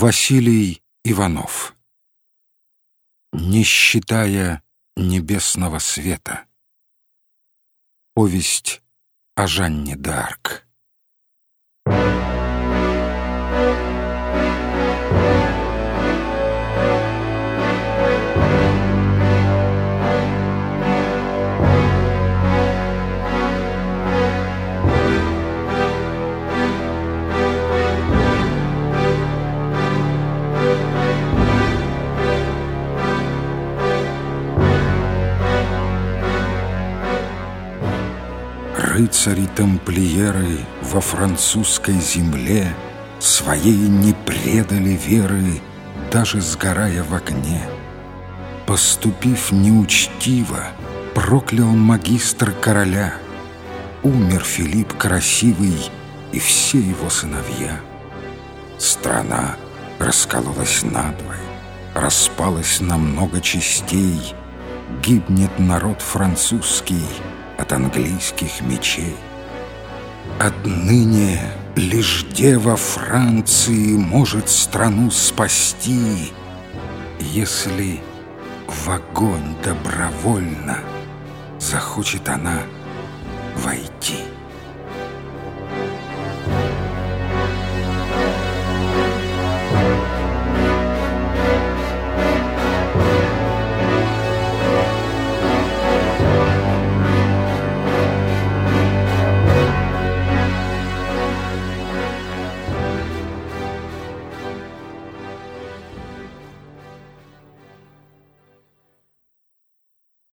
Василий Иванов. Не считая небесного света Повесть о Жанне д'Арк Рыцари-тамплиеры во французской земле Своей не предали веры, даже сгорая в огне. Поступив неучтиво, проклял магистр короля. Умер Филипп красивый и все его сыновья. Страна раскололась надвое, распалась на много частей, Гибнет народ французский — от английских мечей. Отныне лишь дева Франции может страну спасти, если в огонь добровольно захочет она войти.